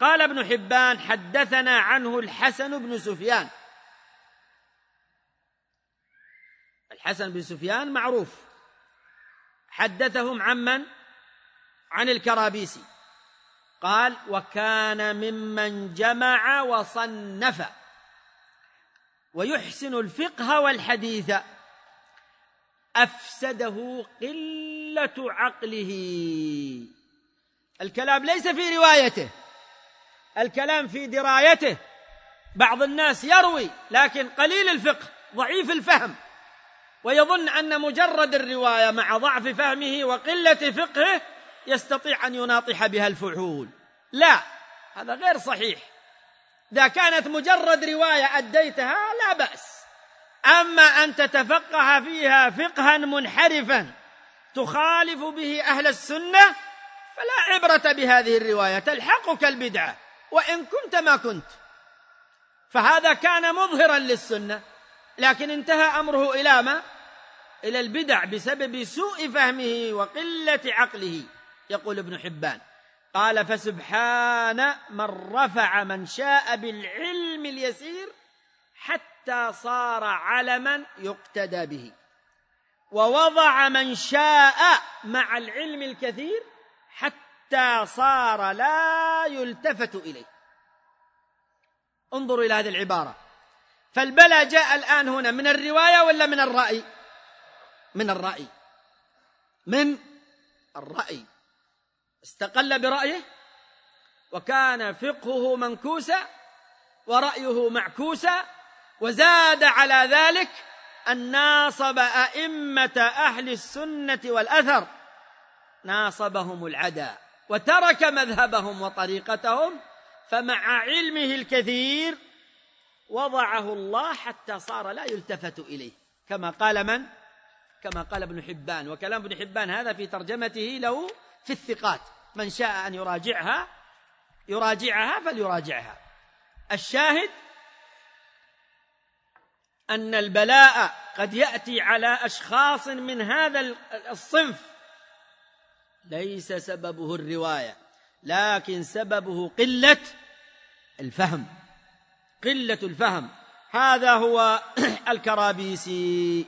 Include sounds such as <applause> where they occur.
قال ابن حبان حدثنا عنه الحسن بن سفيان. الحسن بن سفيان معروف. حدثهم عمن عن الكرابيسي. قال وكان ممن جمع وصنف. ويحسن الفقه والحديث. أفسده قلة عقله. الكلام ليس في روايته. الكلام في درايته. بعض الناس يروي لكن قليل الفقه ضعيف الفهم. ويظن أن مجرد الرواية مع ضعف فهمه وقلة فقهه يستطيع أن يناطح بها الفحول لا هذا غير صحيح. إذا كانت مجرد رواية أديتها لا بأس. أما أن تتفقه فيها فقها منحرفا تخالف به أهل السنة فلا عبرة بهذه الرواية تلحقك البدعة. وإن كنت ما كنت. فهذا كان مظهرا للسنة لكن انتهى أمره إلى ما؟ إلى البدع بسبب سوء فهمه وقلة عقله يقول ابن حبان. قال فسبحان من رفع من شاء بالعلم اليسير حتى صار علما يقتدى به. ووضع من شاء مع العلم الكثير حتى صار لا يلتفت إليه. انظروا إلى هذه العبارة. فالبلاء جاء الآن هنا من الرواية ولا من الرأي؟ من الرأي. من الرأي. استقل برأيه. وكان فقهه منكوسا ورأيه معكوسا وزاد على ذلك أن ناصب أئمة أهل السنة والأثر. ناصبهم العدا. وترك مذهبهم وطريقتهم فمع علمه الكثير وضعه الله حتى صار لا يلتفت إليه. كما قال من؟ كما قال ابن حبان. وكلام ابن حبان هذا في ترجمته له في الثقات. من شاء أن يراجعها يراجعها فليراجعها. الشاهد أن البلاء قد يأتي على أشخاص من هذا الصنف ليس سببه الرواية لكن سببه قلة الفهم. قلة الفهم. هذا هو <clears throat> الكرابيسي.